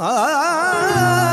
आओगे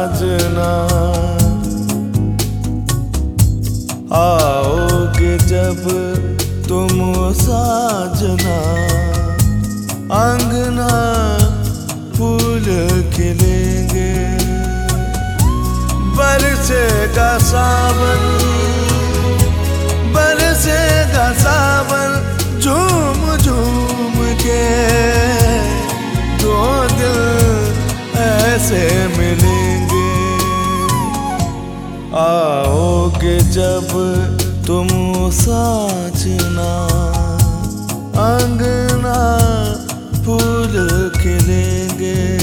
साजना आओगे जब तुम साजना। अंगना फूल खिलेंगे। बरसेगा सावन जब तुम साजना अंगना फूल खिलेंगे।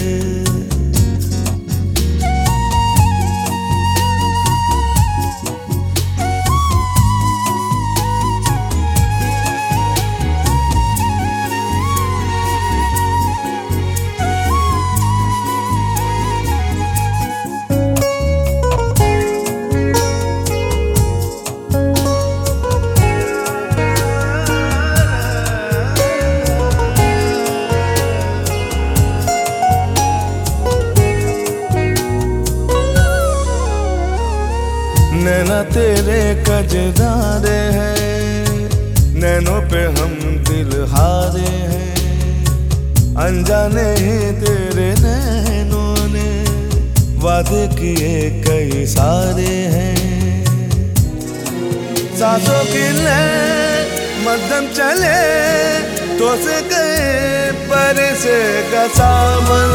तेरे कजदारे हैं। नैनों पे हम दिल हारे हैं। अनजाने ही तेरे नैनों ने वादे किए कई सारे हैं। सांसों की ले मध्यम चले तो से गए पर से सावन।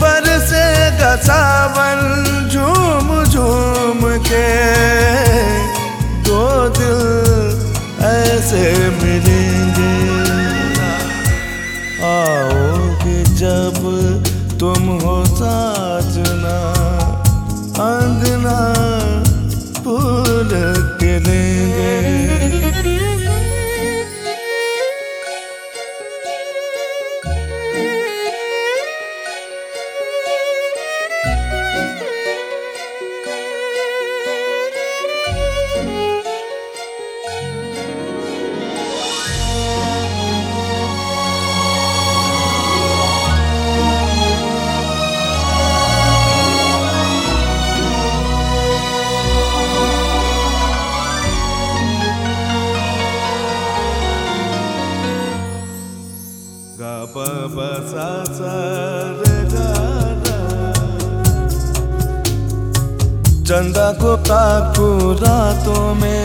बरसेगा सावन झूम झूम के दो दिल ऐसे मिलेंगे आओगे जब तुम हो साजना चंदा को काकू रातों में,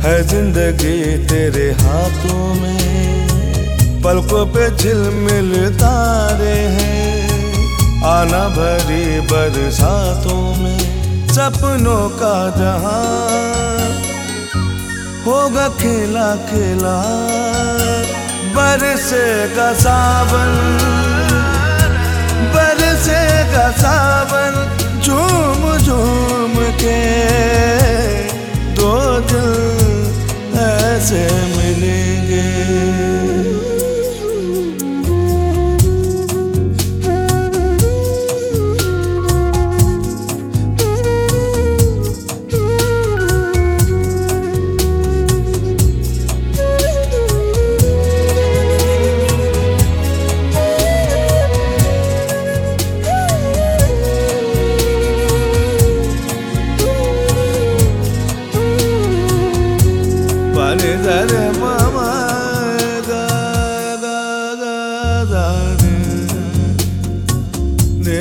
है ज़िंदगी तेरे हाथों में। पलकों पे झिलमिल तारे हैं आना भरी बरसातों में। सपनों का जहाँ होगा खेला खेला बरसेगा सावन बरसेगा सावन झूम झूम के दो दिल ऐसे मिलेंगे।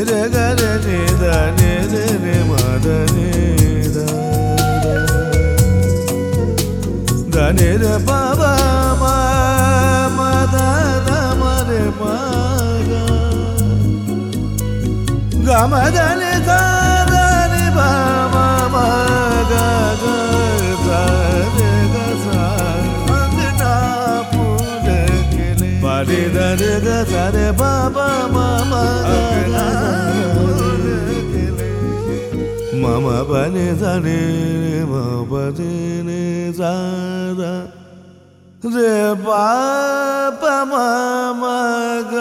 রে গা রে রে দা রে রে রে মা দা রে দা দা রে রে বাবা মা মা দা দা মা রে মা গা গা মা দা রে দা দা রে বাবা মা গা গা দা রে গা সা মন্দনা পুরে কেলে পারে দা রে দা সা রে বাবা মা মা మమ పని ధని మా పని సారా రే పాప మమ గ